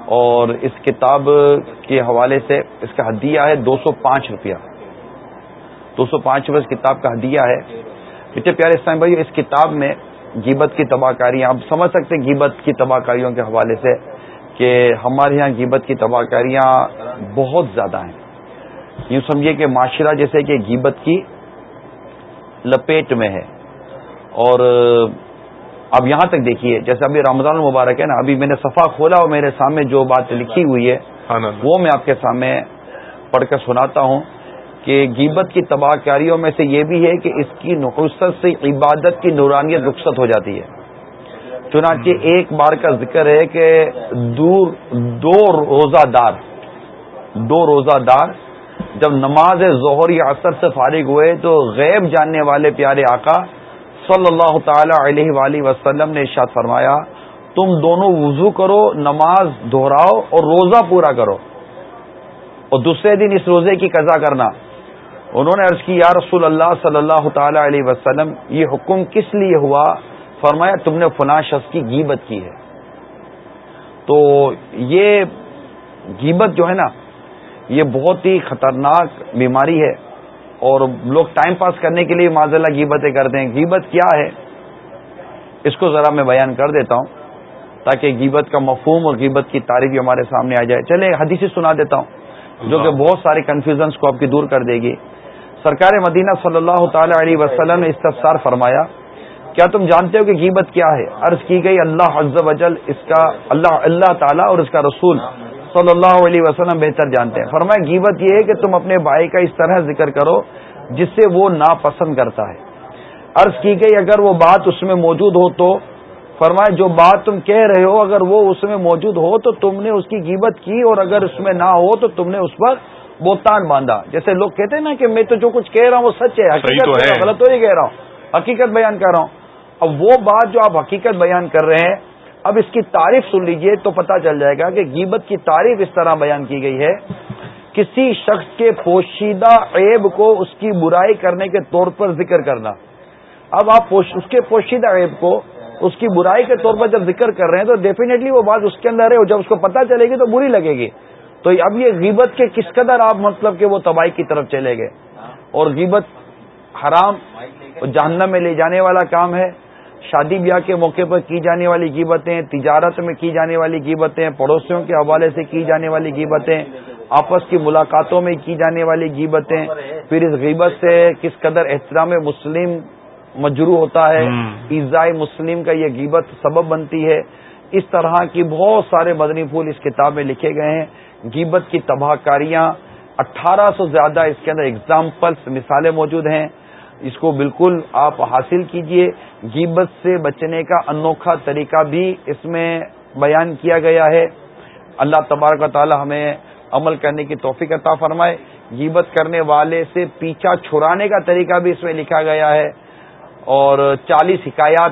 اور اس کتاب کے حوالے سے اس کا ہدیہ ہے دو سو پانچ روپیہ۔ دو سو پانچ روپئے اس کتاب کا ہدیہ ہے۔ اتنے پیارے اسلام بھائی اس کتاب میں گیبت کی تباہ کاریاں، آپ سمجھ سکتے ہیں گیبت کی تباہ کاریوں کے حوالے سے کہ ہمارے یہاں گیبت کی تباہ کاریاں بہت زیادہ ہیں۔ یوں سمجھیے کہ معاشرہ جیسے کہ گیبت کی لپیٹ میں ہے۔ اور اب یہاں تک دیکھیے جیسے ابھی رمضان المبارک ہے نا ابھی میں نے صفحہ کھولا اور میرے سامنے جو بات لکھی ہوئی ہے وہ میں آپ کے سامنے پڑھ کر سناتا ہوں کہ گیبت کی تباہ کاریوں میں سے یہ بھی ہے کہ اس کی نحست سے عبادت کی نورانیت رخصت ہو جاتی ہے۔ چنانچہ ایک بار کا ذکر ہے کہ دور دو روزہ دار، دو روزہ دار، جب نماز ظہر یا اثر سے فارغ ہوئے تو غیب جاننے والے پیارے آقا صلی اللہ تعالی علیہ وآلہ وسلم نے ارشاد فرمایا، تم دونوں وضو کرو، نماز دہراؤ اور روزہ پورا کرو۔ اور دوسرے دن اس روزے کی قضا کرنا۔ انہوں نے عرض کی، یا رسول اللہ صلی اللہ تعالی علیہ وسلم، یہ حکم کس لیے ہوا؟ فرمایا تم نے فنا شخص کی گیبت کی ہے۔ تو یہ گیبت جو ہے نا یہ بہت ہی خطرناک بیماری ہے۔ اور لوگ ٹائم پاس کرنے کے لیے معذ اللہ گیبتیں کرتے ہیں۔ گیبت کیا ہے؟ اس کو ذرا میں بیان کر دیتا ہوں تاکہ گیبت کا مفہوم اور گیبت کی تعریف بھی ہمارے سامنے آ جائے۔ چلے حدیثی سنا دیتا ہوں جو کہ بہت سارے کنفیوژنس کو آپ کی دور کر دے گی۔ سرکار مدینہ صلی اللہ تعالی علیہ وسلم نے استفسار فرمایا۔ کیا تم جانتے ہو کہ غیبت کیا ہے؟ عرض کی گئی اللہ عز و جل اس کا اللہ اللہ تعالیٰ اور اس کا رسول صلی اللہ علیہ وسلم بہتر جانتے ہیں۔ فرمایا غیبت یہ ہے کہ تم اپنے بھائی کا اس طرح ذکر کرو جس سے وہ ناپسند کرتا ہے۔ عرض کی گئی اگر وہ بات اس میں موجود ہو تو فرمایا جو بات تم کہہ رہے ہو اگر وہ اس میں موجود ہو تو تم نے اس کی غیبت کی اور اگر اس میں نہ ہو تو تم نے اس پر بوتان باندھا۔ جیسے لوگ کہتے ہیں نا کہ میں تو جو کچھ کہہ رہا ہوں وہ سچ ہے حقیقت غلط تو نہیں کہہ رہا ہوں حقیقت بیان کر رہا ہوں۔ اب وہ بات جو آپ حقیقت بیان کر رہے ہیں، اب اس کی تعریف سن لیجیے تو پتہ چل جائے گا کہ گیبت کی تعریف اس طرح بیان کی گئی ہے۔ کسی شخص کے پوشیدہ عیب کو اس کی برائی کرنے کے طور پر ذکر کرنا۔ اب آپ اس کے پوشیدہ عیب کو اس کی برائی کے طور پر جب ذکر کر رہے ہیں تو ڈیفینیٹلی وہ بات اس کے اندر ہے جب اس کو پتہ چلے گی تو بری لگے گی۔ تو اب یہ غیبت کے کس قدر آپ مطلب کہ وہ تباہی کی طرف چلے گئے۔ اور غیبت حرام جہنم میں لے جانے والا کام ہے۔ شادی بیاہ کے موقع پر کی جانے والی گیبتیں تجارت میں کی جانے والی گیبتیں پڑوسیوں کے حوالے سے کی جانے والی گیبتیں آپس کی ملاقاتوں میں کی جانے والی گیبتیں پھر اس غیبت سے کس قدر احترام مسلم مجرو ہوتا ہے ایزائے مسلم کا یہ گیبت سبب بنتی ہے۔ اس طرح کی بہت سارے مدنی پھول اس کتاب میں لکھے گئے ہیں۔ گیبت کی تباہ کاریاں اٹھارہ سو زیادہ اس کے اندر اگزامپلس مثالیں موجود ہیں۔ اس کو بالکل آپ حاصل کیجیے۔ گیبت سے بچنے کا انوکھا طریقہ بھی اس میں بیان کیا گیا ہے۔ اللہ تبارک و تعالی ہمیں عمل کرنے کی توفیق عطا فرمائے۔ گیبت کرنے والے سے پیچھا چھڑانے کا طریقہ بھی اس میں لکھا گیا ہے۔ اور چالیس حکایات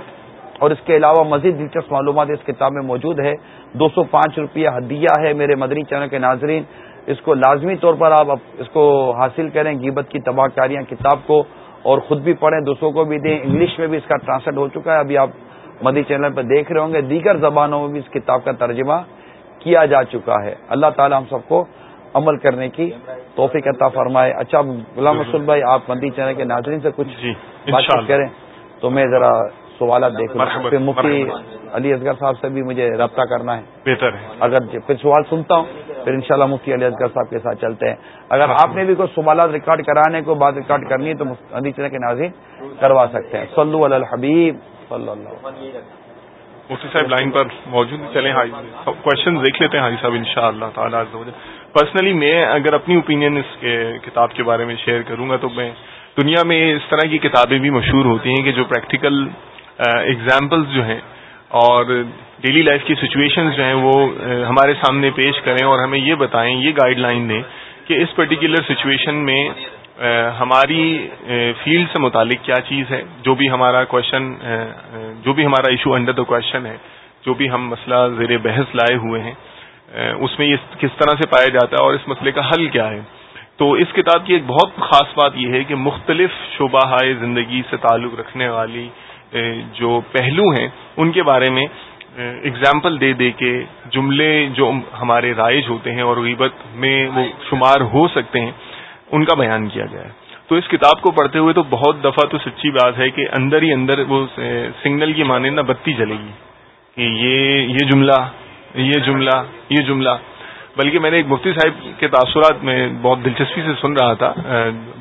اور اس کے علاوہ مزید دلچسپ معلومات اس کتاب میں موجود ہے۔ دو سو پانچ روپیہ ہدیہ ہے میرے مدنی چینل کے ناظرین۔ اس کو لازمی طور پر آپ اس کو حاصل کریں۔ گیبت کی تباہ کاریاں کتاب کو اور خود بھی پڑھیں دوسروں کو بھی دیں۔ انگلش میں بھی اس کا ٹرانسلیٹ ہو چکا ہے۔ ابھی آپ مدی چینل پہ دیکھ رہے ہوں گے۔ دیگر زبانوں میں بھی اس کتاب کا ترجمہ کیا جا چکا ہے۔ اللہ تعالی ہم سب کو عمل کرنے کی توفیق عطا فرمائے۔ اچھا غلام رسول بھائی آپ مدی چینل کے ناظرین سے کچھ جی بات چیت کریں تو میں ذرا سوالات دیکھ پھر مفتی علی اصغر صاحب سے بھی مجھے رابطہ کرنا ہے۔ بہتر ہے۔ اگر سوال سنتا ہوں۔ پھر انشاءاللہ مفتی علی اصغر صاحب کے ساتھ چلتے ہیں۔ اگر آپ نے بھی کوئی سوالات ریکارڈ کرانے کو بات ریکارڈ کرنی ہے تو چلے کے ناظرین کروا سکتے ہیں۔ صلو علی الحبیب۔ صلی اللہ۔ مفتی صاحب، لائن پر موجود چلیں کوشچن دیکھ لیتے ہیں حاجی صاحب ان شاء اللہ پرسنلی میں اگر اپنی اوپینین اس کے کتاب کے بارے میں شیئر کروں گا تو میں دنیا میں اس طرح کی کتابیں بھی مشہور ہوتی ہیں کہ جو پریکٹیکل ایگزامپلس uh, جو ہیں اور ڈیلی لائف کی سچویشنز جو ہیں وہ ہمارے سامنے پیش کریں اور ہمیں یہ بتائیں، یہ گائیڈ لائن دیں کہ اس پرٹیکولر سچویشن میں ہماری فیلڈ سے متعلق کیا چیز ہے، جو بھی ہمارا کوشچن جو بھی ہمارا ایشو انڈر دا کوشچن ہے، جو بھی ہم مسئلہ زیر بحث لائے ہوئے ہیں اس میں یہ کس طرح سے پایا جاتا ہے اور اس مسئلے کا حل کیا ہے۔ تو اس کتاب کی ایک بہت خاص بات یہ ہے کہ مختلف شعبہ زندگی سے تعلق رکھنے والی جو پہلو ہیں، ان کے بارے میں اگزامپل دے دے کے جملے جو ہمارے رائج ہوتے ہیں اور غیبت میں وہ شمار ہو سکتے ہیں، ان کا بیان کیا گیا ہے۔ تو اس کتاب کو پڑھتے ہوئے تو بہت دفعہ تو سچی بات ہے کہ اندر ہی اندر وہ سگنل کی مانند بتی جلے گی کہ یہ یہ جملہ یہ جملہ یہ جملہ۔ بلکہ میں نے ایک مفتی صاحب کے تاثرات میں بہت دلچسپی سے سن رہا تھا۔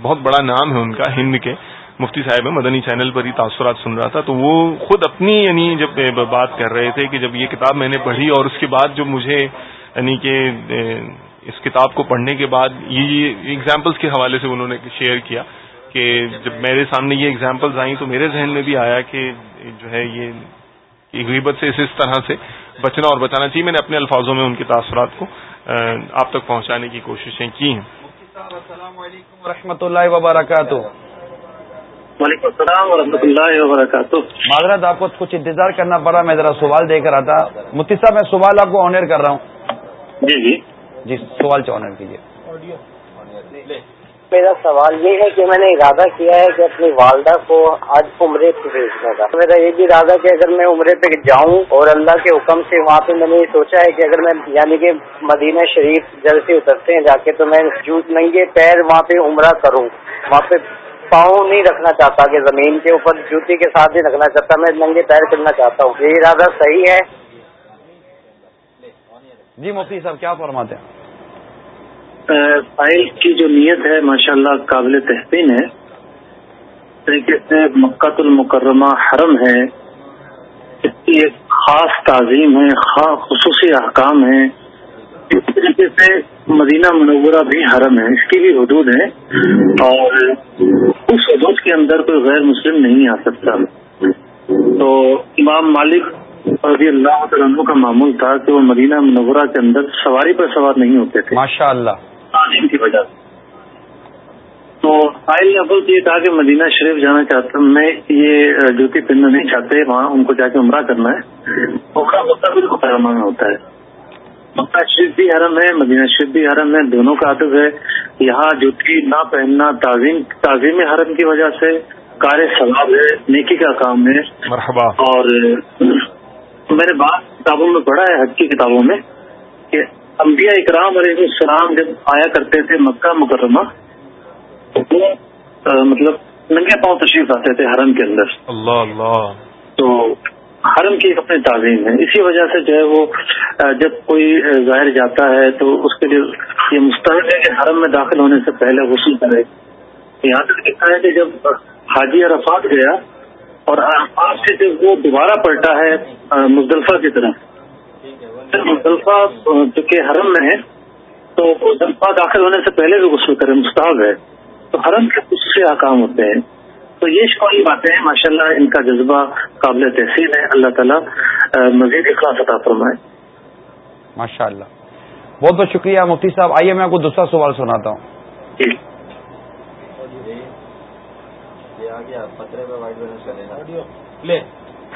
بہت بڑا نام ہے ان کا، ہند کے۔ مفتی صاحب مدنی چینل پر ہی تاثرات سن رہا تھا، تو وہ خود اپنی یعنی جب بات کر رہے تھے کہ جب یہ کتاب میں نے پڑھی اور اس کے بعد جو مجھے یعنی کہ اس کتاب کو پڑھنے کے بعد یہ ایگزامپلس کے حوالے سے انہوں نے شیئر کیا کہ جب میرے سامنے یہ ایگزامپلز آئیں تو میرے ذہن میں بھی آیا کہ جو ہے یہ غیبت سے اس طرح سے بچنا اور بچانا چاہیے۔ میں نے اپنے الفاظوں میں ان کے تاثرات کو آپ تک پہنچانے کی کوششیں کی ہیں۔ السلام علیکم و اللہ وبرکاتہ۔ وعلیکم السلام و اللہ وبرکاتہ۔ معذرت آپ کو کچھ انتظار کرنا پڑا میں ذرا سوال دے کر آتا۔ مفتی صاحب میں سوال آپ کو آنر کر رہا ہوں۔ جی جی۔ جی سوال سے آنر کیجیے۔ میرا سوال یہ ہے کہ میں نے ارادہ کیا ہے کہ اپنی والدہ کو آج عمرے پہ بھیجنے کا میرا یہ بھی ارادہ کہ اگر میں عمرے پہ جاؤں اور اللہ کے حکم سے وہاں پہ میں نے یہ سوچا ہے کہ اگر میں یعنی کہ مدینہ شریف جلد سے اترتے ہیں جا کے تو میں ننگے پیر وہاں پہ عمرہ کروں وہاں پہ پاؤں نہیں رکھنا چاہتا کہ زمین کے اوپر جوتی کے ساتھ نہیں رکھنا چاہتا میں ننگے پیر کرنا چاہتا ہوں۔ یہ ارادہ صحیح ہے؟ جی مفتی صاحب کیا فرماتے ہیں؟ فائل کی جو نیت ہے ماشاء اللہ قابل تحسین ہے۔ مکت المکرمہ حرم ہے۔ اس کی ایک خاص تعظیم ہے خاص خصوصی احکام ہے اسی طریقے سے مدینہ منورہ بھی حرم ہے اس کی بھی حدود ہے اور اس حدود کے اندر کوئی غیر مسلم نہیں آ سکتا۔ تو امام مالک رضی اللہ عنہ کا معمول تھا کہ وہ مدینہ منورہ کے اندر سواری پر سوار نہیں ہوتے تھے۔ ماشاء اللہ۔ تعلیم کی وجہ سے۔ تو ساحل نے ابل یہ کہا کہ مدینہ شریف جانا چاہتا ہوں میں یہ جوتی پہننا نہیں چاہتے وہاں ان کو جا کے عمرہ کرنا ہے۔ عمرہ مستقبل کو میں ہوتا ہے۔ مکہ شریف بھی حرم ہے مدینہ شریف بھی حرم ہے دونوں کا عدب ہے۔ یہاں جوتی نہ پہننا تعظیم تعظیم حرم کی وجہ سے کار ثواب ہے نیکی کا کام ہے۔ مرحبا۔ اور میں نے بعض کتابوں میں پڑھا ہے حج کی کتابوں میں کہ انبیاء اکرام علیہ السلام جب آیا کرتے تھے مکہ مکرمہ تو مطلب ننگے پاؤں تشریف آتے تھے حرم کے اندر۔ اللہ اللہ۔ تو حرم کی اپنی تعظیم ہے۔ اسی وجہ سے جو ہے وہ جب کوئی ظاہر جاتا ہے تو اس کے لیے یہ مستحد ہے کہ حرم میں داخل ہونے سے پہلے غسل کرے۔ یہاں تک لکھا ہے کہ جب حاجی عرفات گیا اور عرفات سے جب وہ دوبارہ پلٹا ہے مزدلفہ کی طرف۔ مصطلفہ جو کہ حرم میں ہے، تو مصطلفہ داخل ہونے سے پہلے بھی غسل کرے، مستحب ہے۔ تو حرم کے خصوصی احکام ہوتے ہیں۔ تو یہ شکولی باتیں ہیں ماشاء اللہ ان کا جذبہ قابل تحصیل ہے۔ اللہ تعالیٰ مزید اخلاص عطا فرمائے۔ ماشاء اللہ بہت بہت شکریہ مفتی صاحب۔ آئیے میں آپ کو دوسرا سوال سناتا ہوں۔ جی۔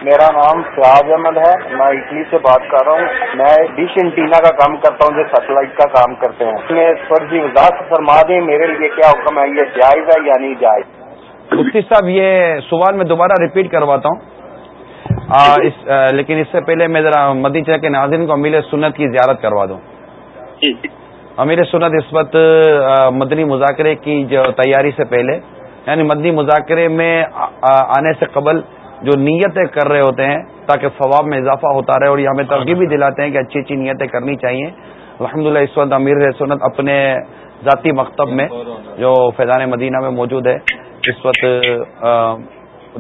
میرا نام سراج احمد ہے۔ میں اٹلی سے بات کر رہا ہوں۔ میں ڈش انٹینا کا کام کرتا ہوں جو سیٹلائٹ کا کام کرتے ہیں۔ میں تھوڑی سی وضاحت فرما دیں میرے لیے کیا حکم ہے؟ یہ جائز ہے یا نہیں جائز؟ مفتی صاحب یہ سوال میں دوبارہ ریپیٹ کرواتا ہوں۔ آ, اس آ, لیکن اس سے پہلے میں ذرا مدی چہ کے ناظرین کو امیر سنت کی زیارت کروا دوں۔ جی۔ امیر سنت اس وقت مدنی مذاکرے کی جو تیاری سے پہلے یعنی مدنی مذاکرے میں آنے سے قبل جو نیتیں کر رہے ہوتے ہیں تاکہ ثواب میں اضافہ ہوتا رہے اور یہ ہمیں ترغیب بھی دلاتے ہیں کہ اچھی اچھی نیتیں کرنی چاہیے۔ الحمد للہ اس وقت امیر سنت اپنے ذاتی مکتب میں جو فیضان مدینہ میں موجود ہے اس وقت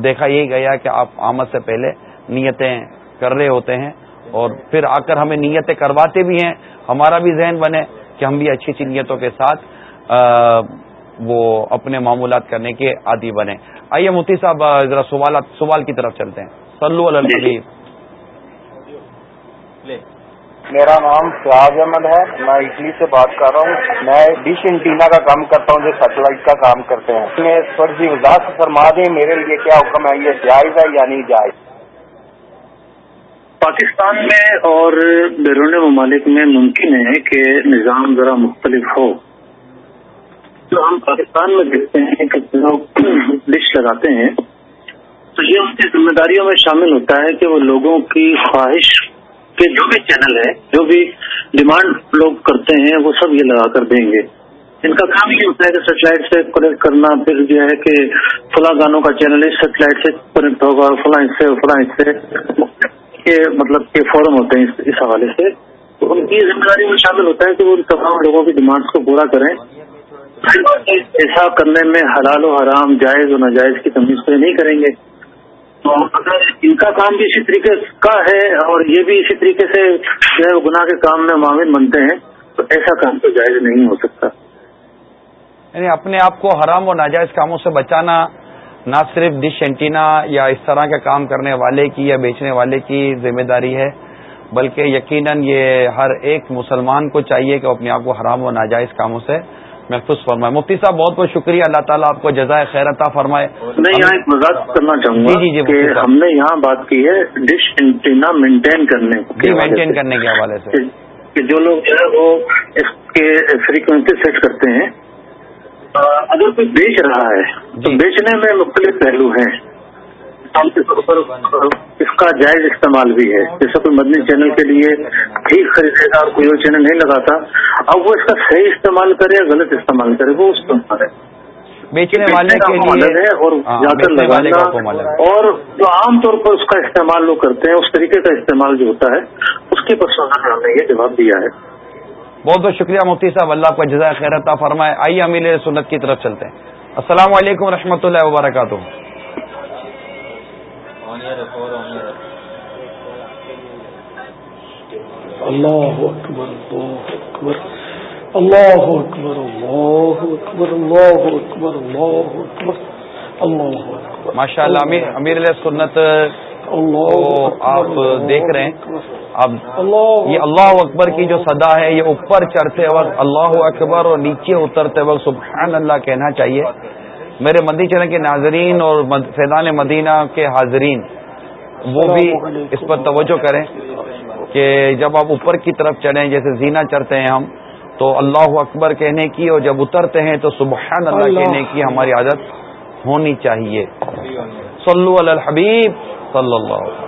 دیکھا یہی گیا کہ آپ آمد سے پہلے نیتیں کر رہے ہوتے ہیں اور پھر آ کر ہمیں نیتیں کرواتے بھی ہیں۔ ہمارا بھی ذہن بنے کہ ہم بھی اچھی اچھی نیتوں کے ساتھ وہ اپنے معمولات کرنے کے عادی بنے۔ آئیے مفتی صاحب ذرا سوالات سوال کی طرف چلتے ہیں۔ سلو الحبیب۔ میرا نام فیاض احمد ہے، میں اٹلی سے بات کر رہا ہوں۔ میں ڈش انٹینا کا کام کرتا ہوں جو سیٹلائٹ کا کام کرتے ہیں۔ میں فرضی جی وضاحت فرما دیں، میرے لیے کیا حکم ہے؟ یہ جائز ہے یا نہیں جائز؟ پاکستان میں اور بیرون ممالک میں ممکن ہے کہ نظام ذرا مختلف ہو۔ جو ہم پاکستان میں دیکھتے ہیں کہ لوگ ڈش لگاتے ہیں، تو یہ ان کی ذمہ داریوں میں شامل ہوتا ہے کہ وہ لوگوں کی خواہش کے جو بھی چینل ہے، جو بھی ڈیمانڈ لوگ کرتے ہیں، وہ سب یہ لگا کر دیں گے۔ ان کا کام یہ ہوتا ہے کہ سیٹلائٹ سے کنیکٹ کرنا، پھر یہ ہے کہ فلاں گانوں کا چینل اس سیٹلائٹ سے کنیکٹ ہوگا فلاں اس سے فلاں اس سے مطلب کہ فورم ہوتے ہیں اس حوالے سے۔ تو ان کی ذمہ داری میں شامل ہوتا ہے کہ وہ ان تمام لوگوں کی ڈیمانڈس کو پورا کریں۔ ایسا کرنے میں حلال و حرام، جائز و ناجائز کی تمیز کو نہیں کریں گے۔ تو اگر ان کا کام بھی اسی طریقے کا ہے اور یہ بھی اسی طریقے سے جو ہے گناہ کے کام میں معاون بنتے ہیں، تو ایسا کام تو جائز نہیں ہو سکتا۔ یعنی اپنے آپ کو حرام و ناجائز کاموں سے بچانا، نہ صرف ڈش اینٹینا یا اس طرح کا کام کرنے والے کی یا بیچنے والے کی ذمہ داری ہے، بلکہ یقیناً یہ ہر ایک مسلمان کو چاہیے کہ اپنے آپ کو حرام و ناجائز کاموں سے محفوظ فرمائے۔ مفتی صاحب بہت بہت شکریہ۔ اللہ تعالیٰ آپ کو جزائے خیر عطا فرمائے۔ میں یہاں ایک مزاق کرنا چاہوں گا جی جی کہ ہم نے یہاں بات کی ہے ڈش انٹینا مینٹین کرنے جی مینٹین کرنے کے حوالے سے۔ کہ جو لوگ جو ہے وہ اس کے فریکوینسی سیٹ کرتے ہیں۔ اگر کوئی بیچ رہا ہے تو جی۔ بیچنے میں مختلف پہلو ہیں۔ اس کا جائز استعمال بھی ہے۔ جیسے کوئی مدنی چینل کے لیے ٹھیک خریدے گا اور کوئی اور چینل نہیں لگاتا اب وہ اس کا صحیح استعمال کرے یا غلط استعمال کرے وہ اس کو بیچنے والے کے لیے اور ہاں، اور جو عام طور پر اس کا استعمال لوگ کرتے ہیں اس طریقے کا استعمال جو ہوتا ہے اس کے پر ہم نے یہ جواب دیا ہے۔ بہت بہت شکریہ مفتی صاحب اللہ کو جزائے خیرتا فرمائے۔ آئیے امیر سنت کی طرف چلتے ہیں۔ السلام علیکم و رحمۃ اللہ وبرکاتہ۔ اللہ اکبر اللہ اکبر اللہ اکبر اللہ اکبر اللہ اکبر اللہ اکبر ماشاء اللہ امیر علیہ سنت آپ دیکھ رہے ہیں. اب یہ اللہ اکبر کی جو صدا ہے یہ اوپر چڑھتے وقت اللہ اکبر اور نیچے اترتے وقت سبحان اللہ کہنا چاہیے۔ میرے مدی چرن کے ناظرین اور فیضان مدینہ کے حاضرین وہ بھی اس پر توجہ کریں کہ جب آپ اوپر کی طرف چڑھیں جیسے زینا چڑھتے ہیں ہم تو اللہ اکبر کہنے کی اور جب اترتے ہیں تو سبحان اللہ کہنے کی ہماری عادت ہونی چاہیے۔ صلو علی الحبیب صلی اللہ علیہ